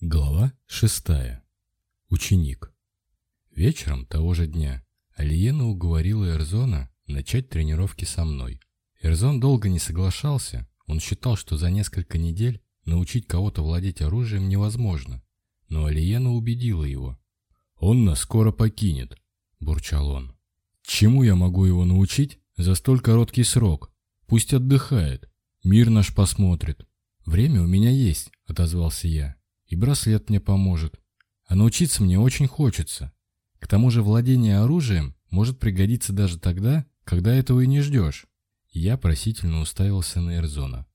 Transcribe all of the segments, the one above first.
Глава 6. Ученик. Вечером того же дня Алиена уговорила Эрзона начать тренировки со мной. Эрзон долго не соглашался, он считал, что за несколько недель научить кого-то владеть оружием невозможно, но Алиена убедила его. «Он нас скоро покинет», – бурчал он. «Чему я могу его научить за столь короткий срок? Пусть отдыхает, мир наш посмотрит». «Время у меня есть», – отозвался я. И браслет мне поможет. А научиться мне очень хочется. К тому же владение оружием может пригодиться даже тогда, когда этого и не ждешь. Я просительно уставился на Эрзона.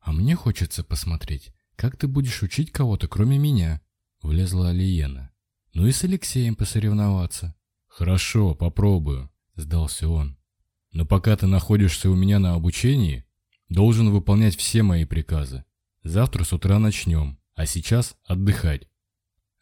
«А мне хочется посмотреть, как ты будешь учить кого-то, кроме меня», — влезла Алиена. «Ну и с Алексеем посоревноваться». «Хорошо, попробую», — сдался он. «Но пока ты находишься у меня на обучении, должен выполнять все мои приказы. Завтра с утра начнем. А сейчас отдыхать.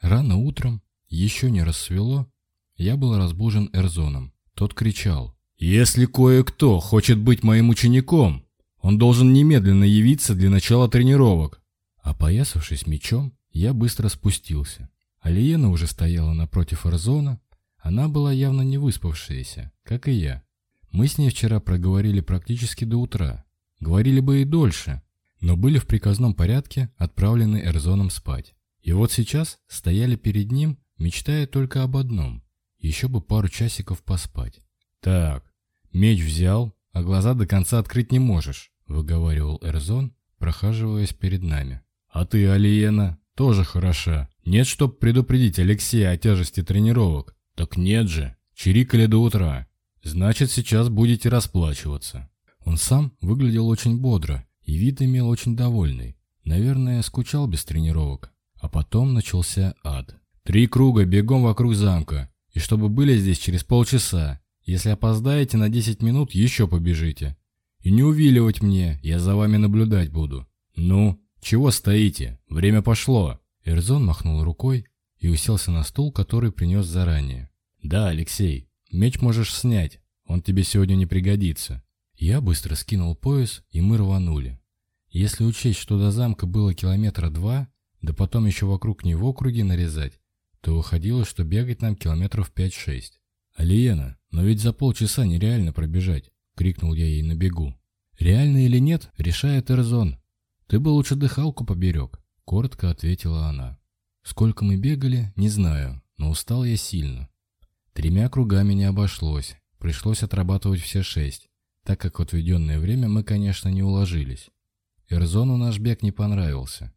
Рано утром, еще не рассвело, я был разбужен Эрзоном. Тот кричал. «Если кое-кто хочет быть моим учеником, он должен немедленно явиться для начала тренировок». А Опоясавшись мечом, я быстро спустился. Алиена уже стояла напротив Эрзона. Она была явно не выспавшаяся, как и я. Мы с ней вчера проговорили практически до утра. Говорили бы и дольше, но были в приказном порядке отправлены Эрзоном спать. И вот сейчас стояли перед ним, мечтая только об одном – еще бы пару часиков поспать. «Так, меч взял, а глаза до конца открыть не можешь», – выговаривал Эрзон, прохаживаясь перед нами. «А ты, Алиена, тоже хороша. Нет, чтоб предупредить Алексея о тяжести тренировок. Так нет же, чирикали до утра. Значит, сейчас будете расплачиваться». Он сам выглядел очень бодро и вид имел очень довольный. Наверное, скучал без тренировок. А потом начался ад. Три круга бегом вокруг замка. И чтобы были здесь через полчаса. Если опоздаете на 10 минут, еще побежите. И не увиливать мне, я за вами наблюдать буду. Ну, чего стоите? Время пошло. Эрзон махнул рукой и уселся на стул, который принес заранее. Да, Алексей, меч можешь снять. Он тебе сегодня не пригодится. Я быстро скинул пояс, и мы рванули. Если учесть, что до замка было километра два, да потом еще вокруг него круги нарезать, то выходило, что бегать нам километров 5-6. «Алиена, но ведь за полчаса нереально пробежать!» — крикнул я ей на бегу. «Реально или нет, решает Эрзон. Ты бы лучше дыхалку поберег», — коротко ответила она. Сколько мы бегали, не знаю, но устал я сильно. Тремя кругами не обошлось, пришлось отрабатывать все шесть так как в отведенное время мы, конечно, не уложились. Эрзону наш бег не понравился.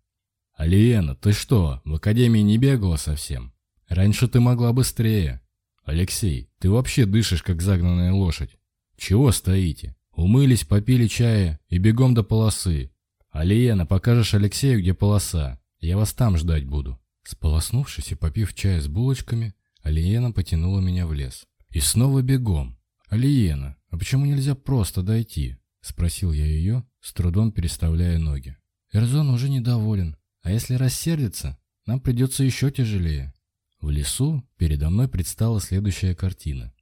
«Алиена, ты что, в академии не бегала совсем? Раньше ты могла быстрее. Алексей, ты вообще дышишь, как загнанная лошадь. Чего стоите? Умылись, попили чая и бегом до полосы. Алиена, покажешь Алексею, где полоса. Я вас там ждать буду». Сполоснувшись и попив чая с булочками, Алиена потянула меня в лес. И снова бегом. «Алиена, «А почему нельзя просто дойти?» – спросил я ее, с трудом переставляя ноги. Эрзон уже недоволен, а если рассердится, нам придется еще тяжелее. В лесу передо мной предстала следующая картина.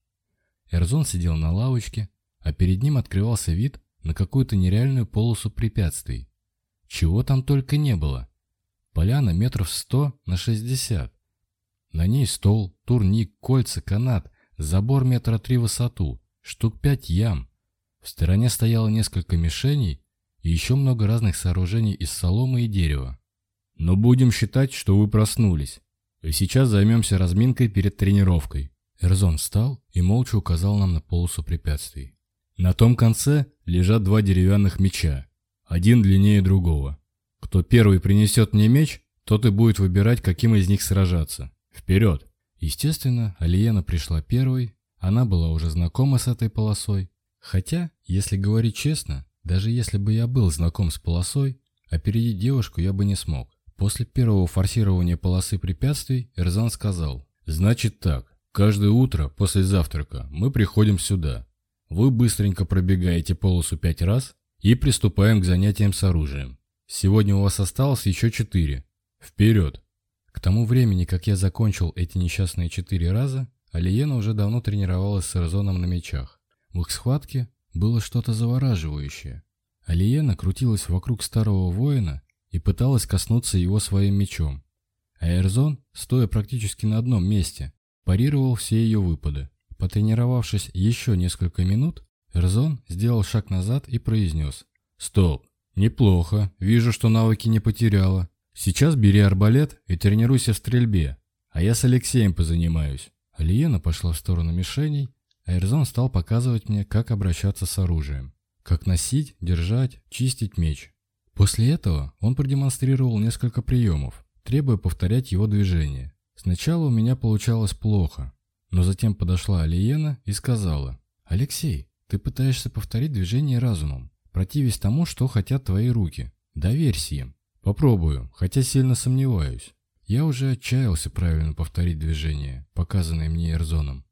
Эрзон сидел на лавочке, а перед ним открывался вид на какую-то нереальную полосу препятствий. Чего там только не было. Поляна метров сто на шестьдесят. На ней стол, турник, кольца, канат, забор метра три высоту, штук пять ям. В стороне стояло несколько мишеней и еще много разных сооружений из соломы и дерева. Но будем считать, что вы проснулись. И сейчас займемся разминкой перед тренировкой. Эрзон встал и молча указал нам на полосу препятствий. На том конце лежат два деревянных меча, один длиннее другого. Кто первый принесет мне меч, тот и будет выбирать, каким из них сражаться. Вперед! Естественно, Алиена пришла первой она была уже знакома с этой полосой. Хотя, если говорить честно, даже если бы я был знаком с полосой, опередить девушку я бы не смог. После первого форсирования полосы препятствий Эрзан сказал, «Значит так, каждое утро после завтрака мы приходим сюда. Вы быстренько пробегаете полосу пять раз и приступаем к занятиям с оружием. Сегодня у вас осталось еще четыре. Вперед!» К тому времени, как я закончил эти несчастные четыре раза, Алиена уже давно тренировалась с Эрзоном на мечах. В их схватке было что-то завораживающее. Алиена крутилась вокруг старого воина и пыталась коснуться его своим мечом. А Эрзон, стоя практически на одном месте, парировал все ее выпады. Потренировавшись еще несколько минут, Эрзон сделал шаг назад и произнес «Стоп! Неплохо. Вижу, что навыки не потеряла. Сейчас бери арбалет и тренируйся в стрельбе, а я с Алексеем позанимаюсь». Лиена пошла в сторону мишеней, а Эрзон стал показывать мне, как обращаться с оружием. Как носить, держать, чистить меч. После этого он продемонстрировал несколько приемов, требуя повторять его движение. Сначала у меня получалось плохо, но затем подошла Алиена и сказала, «Алексей, ты пытаешься повторить движение разумом, противясь тому, что хотят твои руки. Доверься им. Попробую, хотя сильно сомневаюсь. Я уже отчаялся правильно повторить движение, показанное мне Эрзоном.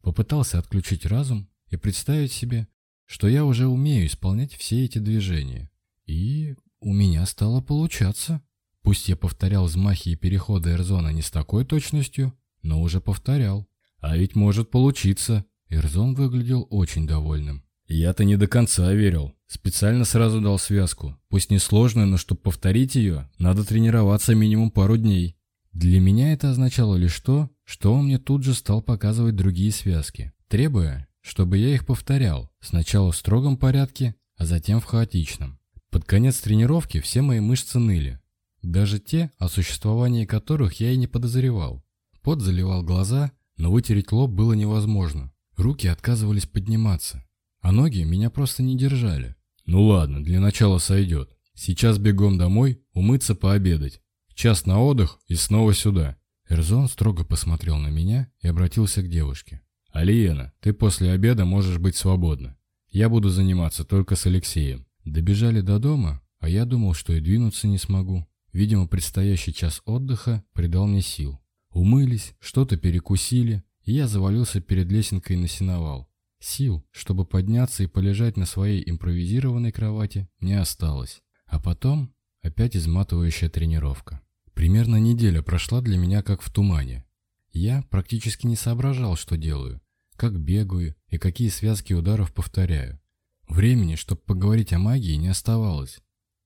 Попытался отключить разум и представить себе, что я уже умею исполнять все эти движения. И у меня стало получаться. Пусть я повторял взмахи и переходы Эрзона не с такой точностью, но уже повторял. А ведь может получиться. Эрзон выглядел очень довольным. Я-то не до конца верил. Специально сразу дал связку. Пусть несложную, но чтобы повторить ее, надо тренироваться минимум пару дней. Для меня это означало лишь то, что он мне тут же стал показывать другие связки, требуя, чтобы я их повторял, сначала в строгом порядке, а затем в хаотичном. Под конец тренировки все мои мышцы ныли, даже те, о существовании которых я и не подозревал. Пот заливал глаза, но вытереть лоб было невозможно. Руки отказывались подниматься, а ноги меня просто не держали. Ну ладно, для начала сойдет. Сейчас бегом домой, умыться, пообедать. Час на отдых и снова сюда». Эрзон строго посмотрел на меня и обратился к девушке. «Алиена, ты после обеда можешь быть свободна. Я буду заниматься только с Алексеем». Добежали до дома, а я думал, что и двинуться не смогу. Видимо, предстоящий час отдыха придал мне сил. Умылись, что-то перекусили, и я завалился перед лесенкой на сеновал. Сил, чтобы подняться и полежать на своей импровизированной кровати, не осталось. А потом опять изматывающая тренировка. Примерно неделя прошла для меня как в тумане. Я практически не соображал, что делаю, как бегаю и какие связки ударов повторяю. Времени, чтобы поговорить о магии, не оставалось.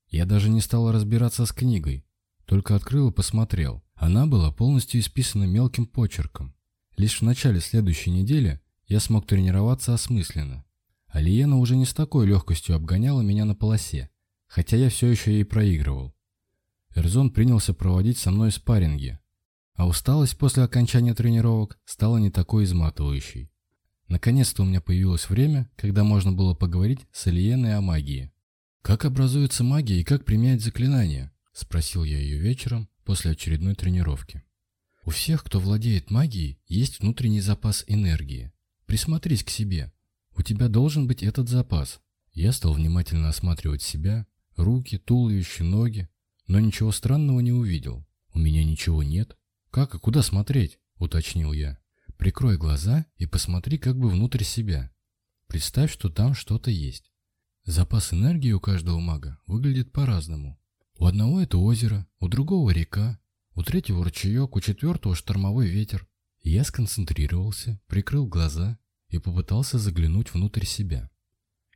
Я даже не стал разбираться с книгой, только открыл и посмотрел. Она была полностью исписана мелким почерком. Лишь в начале следующей недели я смог тренироваться осмысленно. Алиена уже не с такой легкостью обгоняла меня на полосе, хотя я все еще ей проигрывал. Эрзон принялся проводить со мной спарринги, а усталость после окончания тренировок стала не такой изматывающей. Наконец-то у меня появилось время, когда можно было поговорить с Алиеной о магии. «Как образуется магия и как применять заклинания?» – спросил я ее вечером после очередной тренировки. «У всех, кто владеет магией, есть внутренний запас энергии. Присмотрись к себе. У тебя должен быть этот запас». Я стал внимательно осматривать себя, руки, туловище, ноги, но ничего странного не увидел. «У меня ничего нет. Как и куда смотреть?» – уточнил я. «Прикрой глаза и посмотри как бы внутрь себя. Представь, что там что-то есть. Запас энергии у каждого мага выглядит по-разному. У одного это озеро, у другого река, у третьего ручеек, у четвертого штормовой ветер. Я сконцентрировался, прикрыл глаза и попытался заглянуть внутрь себя.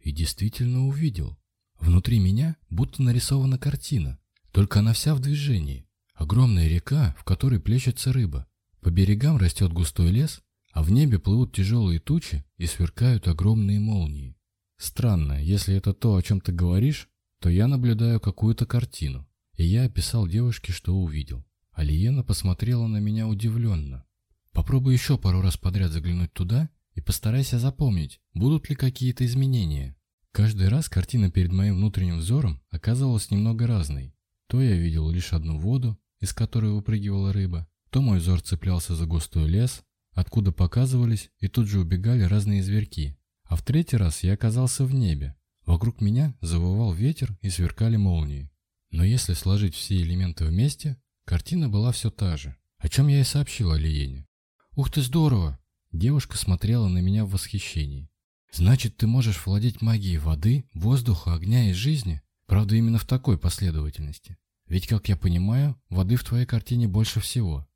И действительно увидел. Внутри меня будто нарисована картина, только она вся в движении. Огромная река, в которой плещется рыба. По берегам растет густой лес, а в небе плывут тяжелые тучи и сверкают огромные молнии. Странно, если это то, о чем ты говоришь, то я наблюдаю какую-то картину. И я описал девушке, что увидел. Алиена посмотрела на меня удивленно. Попробуй еще пару раз подряд заглянуть туда и постарайся запомнить, будут ли какие-то изменения. Каждый раз картина перед моим внутренним взором оказывалась немного разной. То я видел лишь одну воду, из которой выпрыгивала рыба, то мой зор цеплялся за густой лес, откуда показывались и тут же убегали разные зверьки. А в третий раз я оказался в небе. Вокруг меня завывал ветер и сверкали молнии. Но если сложить все элементы вместе, картина была все та же, о чем я и сообщил Алиене. «Ух ты, здорово!» Девушка смотрела на меня в восхищении. «Значит, ты можешь владеть магией воды, воздуха, огня и жизни?» Правда, именно в такой последовательности. Ведь, как я понимаю, воды в твоей картине больше всего.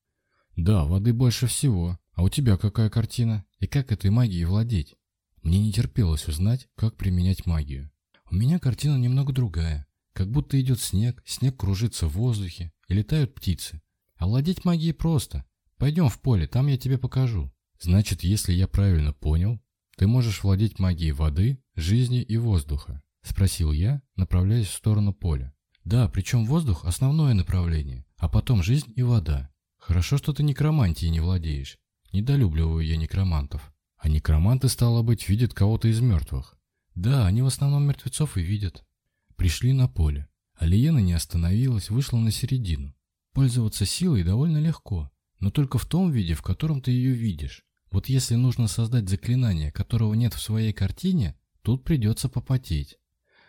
Да, воды больше всего. А у тебя какая картина? И как этой магией владеть? Мне не терпелось узнать, как применять магию. У меня картина немного другая. Как будто идет снег, снег кружится в воздухе, и летают птицы. А владеть магией просто. Пойдем в поле, там я тебе покажу. Значит, если я правильно понял, ты можешь владеть магией воды, жизни и воздуха. – спросил я, направляясь в сторону поля. «Да, причем воздух – основное направление, а потом жизнь и вода. Хорошо, что ты некромантией не владеешь. Недолюбливаю я некромантов. А некроманты, стало быть, видят кого-то из мертвых. Да, они в основном мертвецов и видят. Пришли на поле. Алиена не остановилась, вышла на середину. Пользоваться силой довольно легко, но только в том виде, в котором ты ее видишь. Вот если нужно создать заклинание, которого нет в своей картине, тут придется попотеть.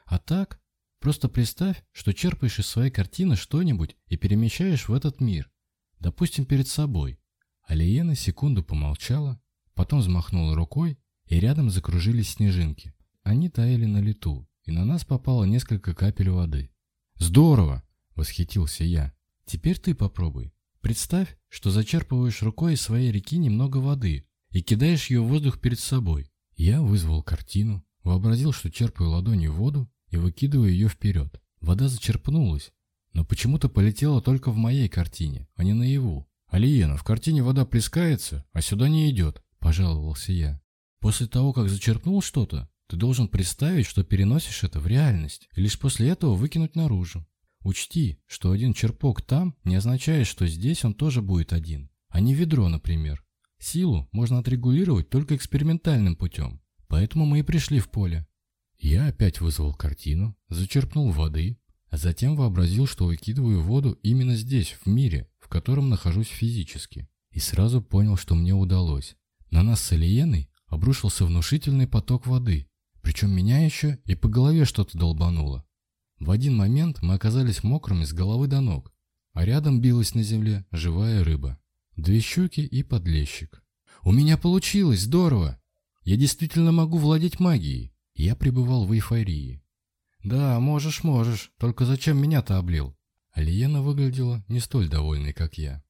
А так, просто представь, что черпаешь из своей картины что-нибудь и перемещаешь в этот мир, допустим, перед собой. Алиена секунду помолчала, потом взмахнула рукой, и рядом закружились снежинки. Они таяли на лету, и на нас попало несколько капель воды. «Здорово!» – восхитился я. «Теперь ты попробуй. Представь, что зачерпываешь рукой из своей реки немного воды и кидаешь ее в воздух перед собой. Я вызвал картину, вообразил, что черпаю ладонью воду и выкидываю ее вперед. Вода зачерпнулась, но почему-то полетела только в моей картине, а не наяву. «Алиена, в картине вода плескается, а сюда не идет», – пожаловался я. «После того, как зачерпнул что-то, ты должен представить, что переносишь это в реальность, и лишь после этого выкинуть наружу. Учти, что один черпок там не означает, что здесь он тоже будет один, а не ведро, например. Силу можно отрегулировать только экспериментальным путем, поэтому мы и пришли в поле. Я опять вызвал картину, зачерпнул воды, а затем вообразил, что выкидываю воду именно здесь, в мире, в котором нахожусь физически. И сразу понял, что мне удалось. На нас с Алиеной обрушился внушительный поток воды, причем меня еще и по голове что-то долбануло. В один момент мы оказались мокрыми с головы до ног, а рядом билась на земле живая рыба. Две щуки и подлещик. «У меня получилось! Здорово! Я действительно могу владеть магией!» Я пребывал в эйфории. «Да, можешь, можешь, только зачем меня-то облил?» Алиена выглядела не столь довольной, как я.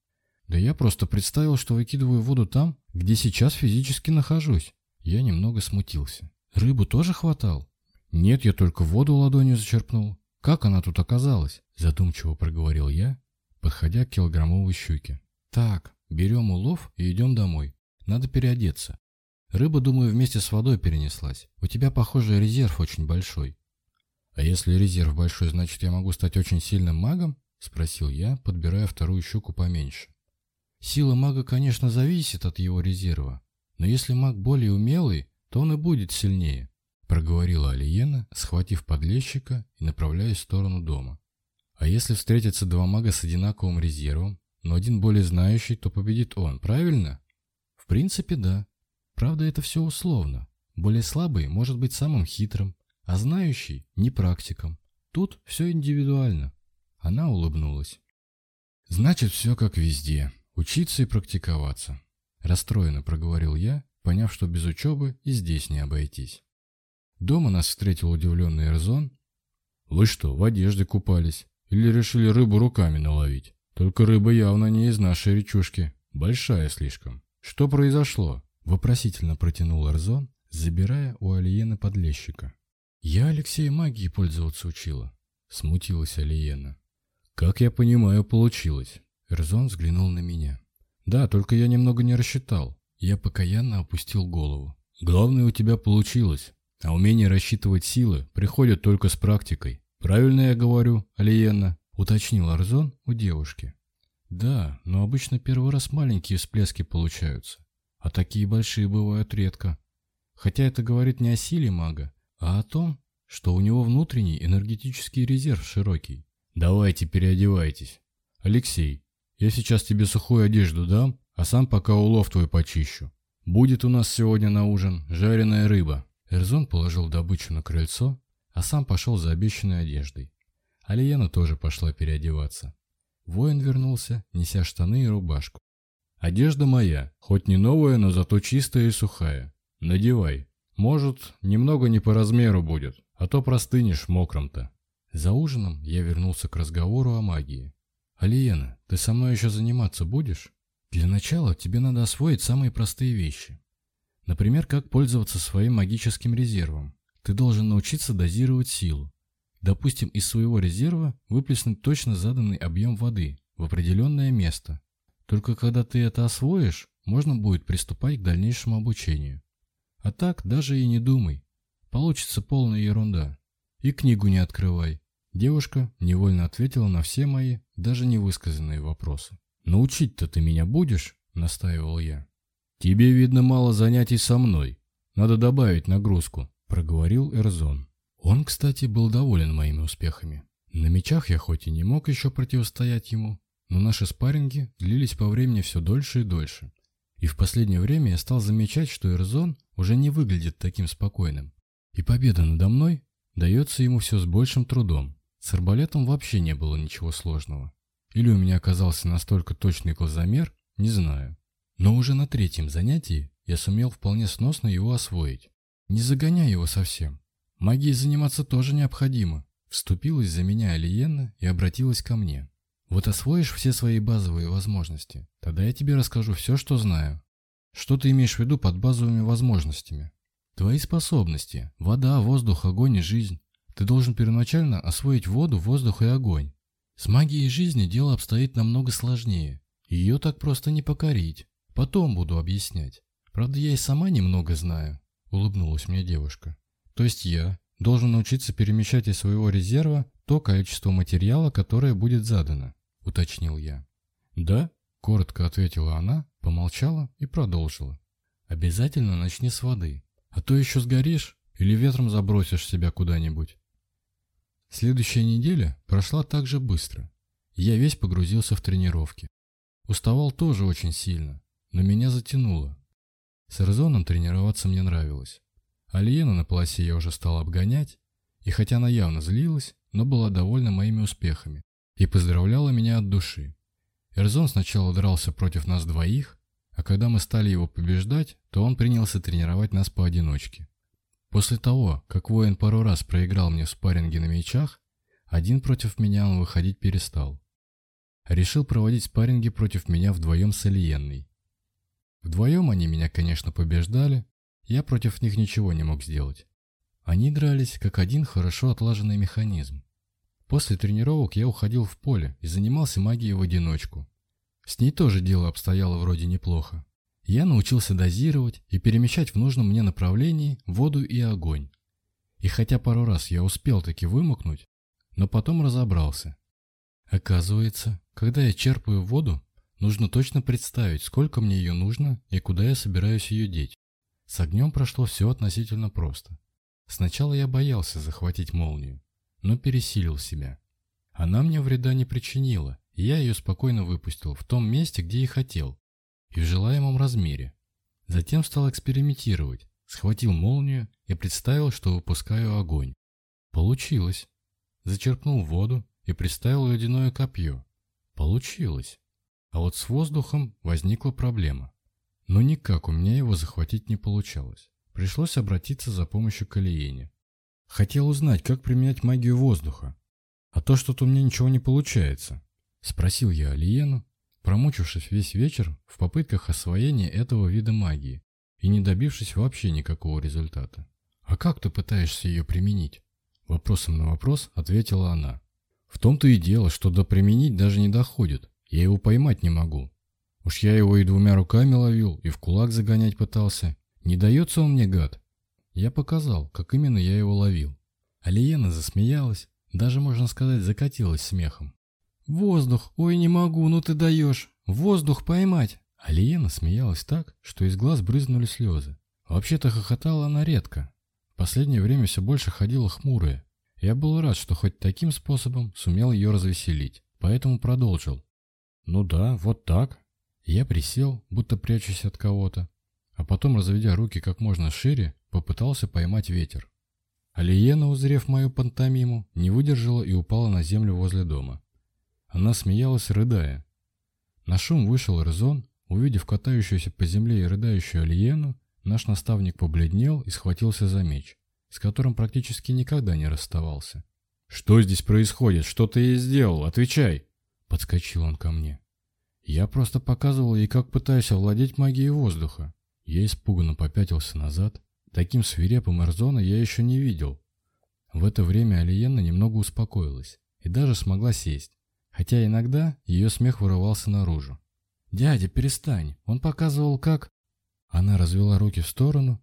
«Да я просто представил, что выкидываю воду там, где сейчас физически нахожусь». Я немного смутился. «Рыбу тоже хватал?» «Нет, я только воду ладонью зачерпнул. Как она тут оказалась?» Задумчиво проговорил я, подходя к килограммовой щуке. «Так, берем улов и идем домой. Надо переодеться. Рыба, думаю, вместе с водой перенеслась. У тебя, похоже, резерв очень большой. А если резерв большой, значит, я могу стать очень сильным магом? Спросил я, подбирая вторую щуку поменьше. Сила мага, конечно, зависит от его резерва. Но если маг более умелый, то он и будет сильнее. Проговорила Алиена, схватив подлещика и направляясь в сторону дома. А если встретятся два мага с одинаковым резервом, но один более знающий, то победит он, правильно? В принципе, да, Правда, это все условно. Более слабый может быть самым хитрым, а знающий – не практиком. Тут все индивидуально. Она улыбнулась. Значит, все как везде. Учиться и практиковаться. Расстроенно проговорил я, поняв, что без учебы и здесь не обойтись. Дома нас встретил удивленный Эрзон. «Вы что, в одежде купались? Или решили рыбу руками наловить? Только рыба явно не из нашей речушки. Большая слишком. Что произошло? Вопросительно протянул Эрзон, забирая у Алиены подлещика. «Я Алексея магией пользоваться учила», — смутилась Алиена. «Как я понимаю, получилось». Эрзон взглянул на меня. «Да, только я немного не рассчитал». Я покаянно опустил голову. «Главное, у тебя получилось. А умение рассчитывать силы приходит только с практикой. Правильно я говорю, Алиена?» — уточнил Арзон у девушки. «Да, но обычно первый раз маленькие всплески получаются. А такие большие бывают редко. Хотя это говорит не о силе мага, а о том, что у него внутренний энергетический резерв широкий. Давайте переодевайтесь. Алексей, я сейчас тебе сухую одежду дам, а сам пока улов твой почищу. Будет у нас сегодня на ужин жареная рыба. Эрзон положил добычу на крыльцо, а сам пошел за обещанной одеждой. Алиена тоже пошла переодеваться. Воин вернулся, неся штаны и рубашку. Одежда моя, хоть не новая, но зато чистая и сухая. Надевай. Может, немного не по размеру будет, а то простынешь мокрым-то. За ужином я вернулся к разговору о магии. «Алиена, ты со мной еще заниматься будешь?» «Для начала тебе надо освоить самые простые вещи. Например, как пользоваться своим магическим резервом. Ты должен научиться дозировать силу. Допустим, из своего резерва выплеснуть точно заданный объем воды в определенное место только когда ты это освоишь, можно будет приступать к дальнейшему обучению. А так даже и не думай. Получится полная ерунда. И книгу не открывай. Девушка невольно ответила на все мои, даже невысказанные вопросы. «Ну, «Научить-то ты меня будешь?» – настаивал я. «Тебе, видно, мало занятий со мной. Надо добавить нагрузку», – проговорил Эрзон. Он, кстати, был доволен моими успехами. На мечах я хоть и не мог еще противостоять ему, но наши спарринги длились по времени все дольше и дольше. И в последнее время я стал замечать, что Эрзон уже не выглядит таким спокойным. И победа надо мной дается ему все с большим трудом. С арбалетом вообще не было ничего сложного. Или у меня оказался настолько точный глазомер, не знаю. Но уже на третьем занятии я сумел вполне сносно его освоить. Не загоняя его совсем. Магией заниматься тоже необходимо. Вступилась за меня Алиена и обратилась ко мне. Вот освоишь все свои базовые возможности, тогда я тебе расскажу все, что знаю. Что ты имеешь в виду под базовыми возможностями? Твои способности. Вода, воздух, огонь и жизнь. Ты должен первоначально освоить воду, воздух и огонь. С магией жизни дело обстоит намного сложнее. Ее так просто не покорить. Потом буду объяснять. Правда, я и сама немного знаю, улыбнулась мне девушка. То есть я должен научиться перемещать из своего резерва то количество материала, которое будет задано», — уточнил я. «Да», — коротко ответила она, помолчала и продолжила. «Обязательно начни с воды, а то еще сгоришь или ветром забросишь себя куда-нибудь». Следующая неделя прошла так же быстро. Я весь погрузился в тренировки. Уставал тоже очень сильно, но меня затянуло. С Эрзоном тренироваться мне нравилось. Алиена на полосе я уже стал обгонять, и хотя она явно злилась, но была довольна моими успехами и поздравляла меня от души. Эрзон сначала дрался против нас двоих, а когда мы стали его побеждать, то он принялся тренировать нас поодиночке. После того, как воин пару раз проиграл мне в спарринге на мечах, один против меня он выходить перестал. Решил проводить спарринги против меня вдвоем с Алиенной. Вдвоем они меня, конечно, побеждали, я против них ничего не мог сделать. Они дрались, как один хорошо отлаженный механизм. После тренировок я уходил в поле и занимался магией в одиночку. С ней тоже дело обстояло вроде неплохо. Я научился дозировать и перемещать в нужном мне направлении воду и огонь. И хотя пару раз я успел таки вымокнуть, но потом разобрался. Оказывается, когда я черпаю воду, нужно точно представить, сколько мне ее нужно и куда я собираюсь ее деть. С огнем прошло все относительно просто. Сначала я боялся захватить молнию, но пересилил себя. Она мне вреда не причинила, и я ее спокойно выпустил в том месте, где и хотел, и в желаемом размере. Затем стал экспериментировать, схватил молнию и представил, что выпускаю огонь. Получилось. Зачерпнул воду и приставил ледяное копье. Получилось. А вот с воздухом возникла проблема. Но никак у меня его захватить не получалось. Пришлось обратиться за помощью к Алиене. Хотел узнать, как применять магию воздуха. А то что-то у меня ничего не получается. Спросил я Алиену, промучившись весь вечер в попытках освоения этого вида магии и не добившись вообще никакого результата. «А как ты пытаешься ее применить?» Вопросом на вопрос ответила она. «В том-то и дело, что до применить даже не доходит. Я его поймать не могу. Уж я его и двумя руками ловил, и в кулак загонять пытался. Не дается он мне, гад. Я показал, как именно я его ловил. Алиена засмеялась, даже, можно сказать, закатилась смехом. «Воздух! Ой, не могу, ну ты даешь! Воздух поймать!» Алиена смеялась так, что из глаз брызнули слезы. Вообще-то хохотала она редко. В последнее время все больше ходила хмурая. Я был рад, что хоть таким способом сумел ее развеселить, поэтому продолжил. «Ну да, вот так». Я присел, будто прячусь от кого-то, а потом, разведя руки как можно шире, Попытался поймать ветер. Алиена, узрев мою пантомиму, не выдержала и упала на землю возле дома. Она смеялась, рыдая. На шум вышел Рызон, увидев катающуюся по земле и рыдающую Алиену, наш наставник побледнел и схватился за меч, с которым практически никогда не расставался. «Что здесь происходит? Что ты ей сделал? Отвечай!» Подскочил он ко мне. Я просто показывал ей, как пытаюсь овладеть магией воздуха. Я испуганно попятился назад, Таким свирепым Эрзона я еще не видел. В это время Алиена немного успокоилась и даже смогла сесть, хотя иногда ее смех вырывался наружу. «Дядя, перестань! Он показывал, как...» Она развела руки в сторону,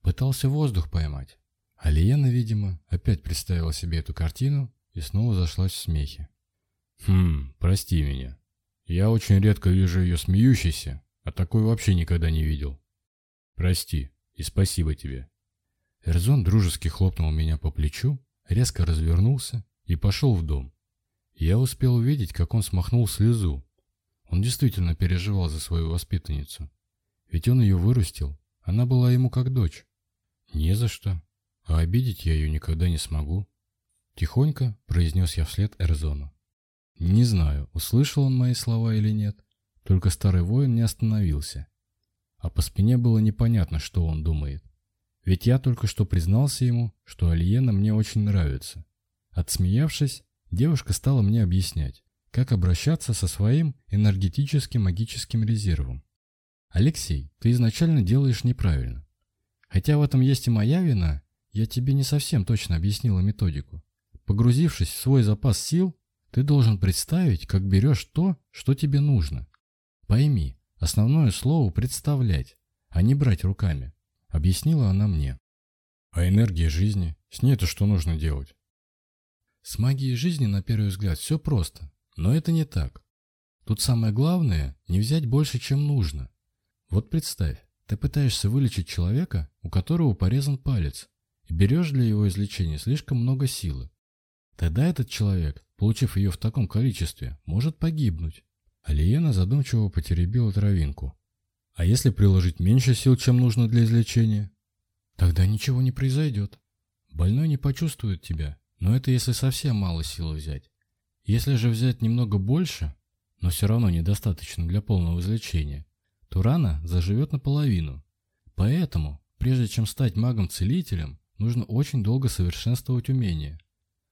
пытался воздух поймать. Алиена, видимо, опять представила себе эту картину и снова зашлась в смехе. «Хм, прости меня. Я очень редко вижу ее смеющейся, а такой вообще никогда не видел. Прости» и спасибо тебе». Эрзон дружески хлопнул меня по плечу, резко развернулся и пошел в дом. Я успел увидеть, как он смахнул слезу. Он действительно переживал за свою воспитанницу. Ведь он ее вырастил, она была ему как дочь. «Не за что. А обидеть я ее никогда не смогу». Тихонько произнес я вслед Эрзону. Не знаю, услышал он мои слова или нет, только старый воин не остановился а по спине было непонятно, что он думает. Ведь я только что признался ему, что Алиена мне очень нравится. Отсмеявшись, девушка стала мне объяснять, как обращаться со своим энергетическим магическим резервом. «Алексей, ты изначально делаешь неправильно. Хотя в этом есть и моя вина, я тебе не совсем точно объяснила методику. Погрузившись в свой запас сил, ты должен представить, как берешь то, что тебе нужно. Пойми, Основное слово «представлять», а не брать руками, объяснила она мне. А энергия жизни? С ней-то что нужно делать? С магией жизни, на первый взгляд, все просто, но это не так. Тут самое главное – не взять больше, чем нужно. Вот представь, ты пытаешься вылечить человека, у которого порезан палец, и берешь для его излечения слишком много силы. Тогда этот человек, получив ее в таком количестве, может погибнуть. Алиена задумчиво потеребила травинку. «А если приложить меньше сил, чем нужно для излечения?» «Тогда ничего не произойдет. Больной не почувствует тебя, но это если совсем мало силы взять. Если же взять немного больше, но все равно недостаточно для полного излечения, то рана заживет наполовину. Поэтому, прежде чем стать магом-целителем, нужно очень долго совершенствовать умение.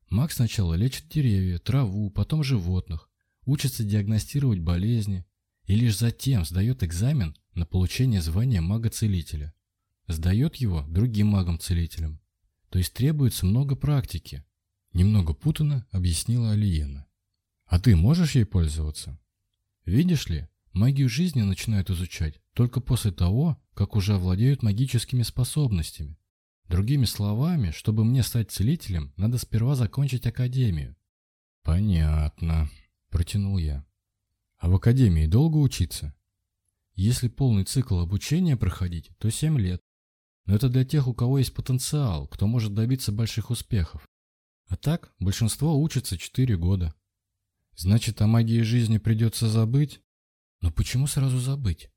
Маг сначала лечит деревья, траву, потом животных, учится диагностировать болезни и лишь затем сдает экзамен на получение звания мага-целителя. Сдает его другим магом-целителем. То есть требуется много практики. Немного путано объяснила Алиена. А ты можешь ей пользоваться? Видишь ли, магию жизни начинают изучать только после того, как уже овладеют магическими способностями. Другими словами, чтобы мне стать целителем, надо сперва закончить академию. Понятно. Протянул я. А в академии долго учиться? Если полный цикл обучения проходить, то семь лет. Но это для тех, у кого есть потенциал, кто может добиться больших успехов. А так, большинство учится четыре года. Значит, о магии жизни придется забыть? Но почему сразу забыть?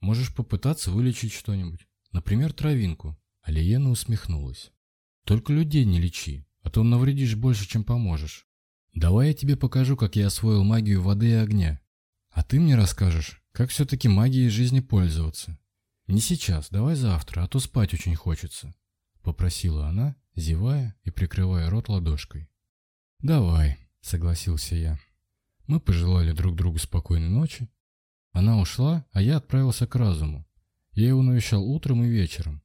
Можешь попытаться вылечить что-нибудь. Например, травинку. Алиена усмехнулась. Только людей не лечи, а то навредишь больше, чем поможешь. Давай я тебе покажу, как я освоил магию воды и огня. А ты мне расскажешь, как все-таки магией жизни пользоваться. Не сейчас, давай завтра, а то спать очень хочется. Попросила она, зевая и прикрывая рот ладошкой. Давай, согласился я. Мы пожелали друг другу спокойной ночи. Она ушла, а я отправился к разуму. Я его навещал утром и вечером.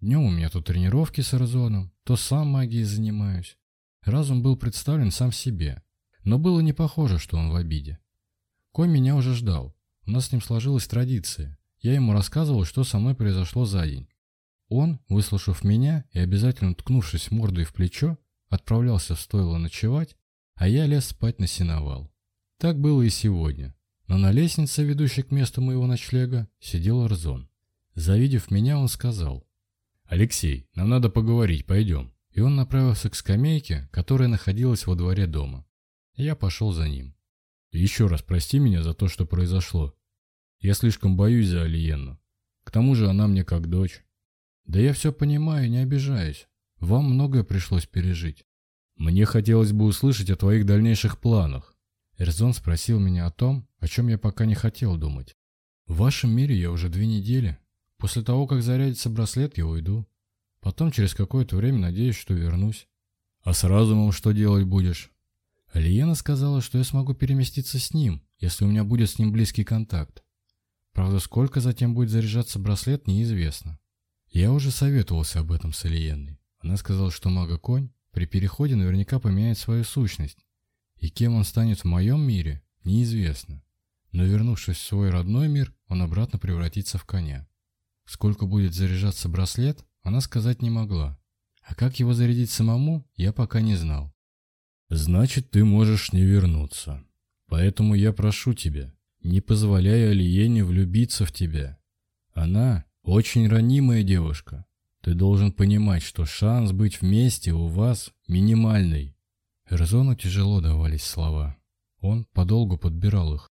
Днем у меня то тренировки с Арзоном, то сам магией занимаюсь. Разум был представлен сам себе, но было не похоже, что он в обиде. Кой меня уже ждал. У нас с ним сложилась традиция. Я ему рассказывал, что со мной произошло за день. Он, выслушав меня и обязательно ткнувшись мордой в плечо, отправлялся в стойло ночевать, а я лез спать на сеновал. Так было и сегодня. Но на лестнице, ведущей к месту моего ночлега, сидел Арзон. Завидев меня, он сказал. «Алексей, нам надо поговорить, пойдем» и он направился к скамейке, которая находилась во дворе дома. Я пошел за ним. «Еще раз прости меня за то, что произошло. Я слишком боюсь за Алиенну. К тому же она мне как дочь». «Да я все понимаю, не обижаюсь. Вам многое пришлось пережить». «Мне хотелось бы услышать о твоих дальнейших планах». Эрзон спросил меня о том, о чем я пока не хотел думать. «В вашем мире я уже две недели. После того, как зарядится браслет, я уйду. Потом через какое-то время надеюсь, что вернусь. А с разумом что делать будешь? Лиена сказала, что я смогу переместиться с ним, если у меня будет с ним близкий контакт. Правда, сколько затем будет заряжаться браслет, неизвестно. Я уже советовался об этом с Алиенной. Она сказала, что мага-конь при переходе наверняка поменяет свою сущность. И кем он станет в моем мире, неизвестно. Но вернувшись в свой родной мир, он обратно превратится в коня. Сколько будет заряжаться браслет, она сказать не могла. А как его зарядить самому, я пока не знал. «Значит, ты можешь не вернуться. Поэтому я прошу тебя, не позволяй Алиене влюбиться в тебя. Она очень ранимая девушка. Ты должен понимать, что шанс быть вместе у вас минимальный». Эрзону тяжело давались слова. Он подолгу подбирал их.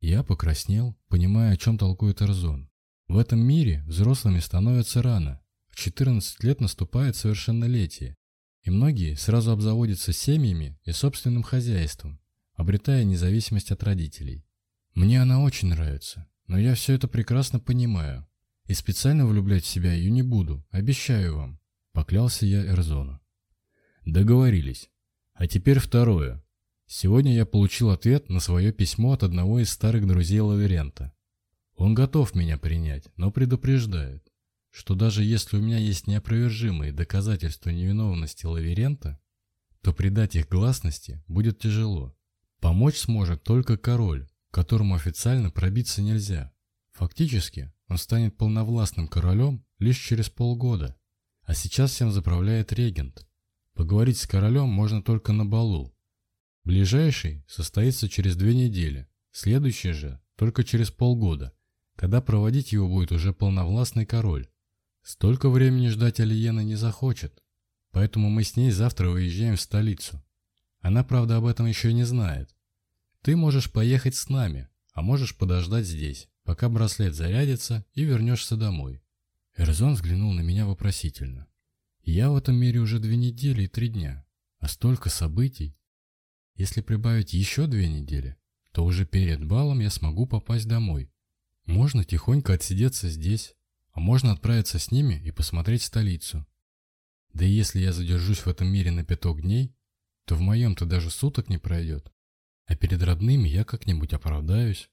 Я покраснел, понимая, о чем толкует Эрзон. В этом мире взрослыми становятся рано. В 14 лет наступает совершеннолетие, и многие сразу обзаводятся семьями и собственным хозяйством, обретая независимость от родителей. Мне она очень нравится, но я все это прекрасно понимаю. И специально влюблять в себя ее не буду, обещаю вам. Поклялся я Эрзону. Договорились. А теперь второе. Сегодня я получил ответ на свое письмо от одного из старых друзей Лаверента. Он готов меня принять, но предупреждает что даже если у меня есть неопровержимые доказательства невиновности Лаверента, то придать их гласности будет тяжело. Помочь сможет только король, которому официально пробиться нельзя. Фактически, он станет полновластным королем лишь через полгода, а сейчас всем заправляет регент. Поговорить с королем можно только на балу. Ближайший состоится через две недели, следующий же только через полгода, когда проводить его будет уже полновластный король. Столько времени ждать Алиена не захочет, поэтому мы с ней завтра выезжаем в столицу. Она, правда, об этом еще не знает. Ты можешь поехать с нами, а можешь подождать здесь, пока браслет зарядится и вернешься домой. Эрзон взглянул на меня вопросительно. Я в этом мире уже две недели и три дня, а столько событий. Если прибавить еще две недели, то уже перед балом я смогу попасть домой. Можно тихонько отсидеться здесь, а можно отправиться с ними и посмотреть столицу. Да и если я задержусь в этом мире на пяток дней, то в моем-то даже суток не пройдет. А перед родными я как-нибудь оправдаюсь.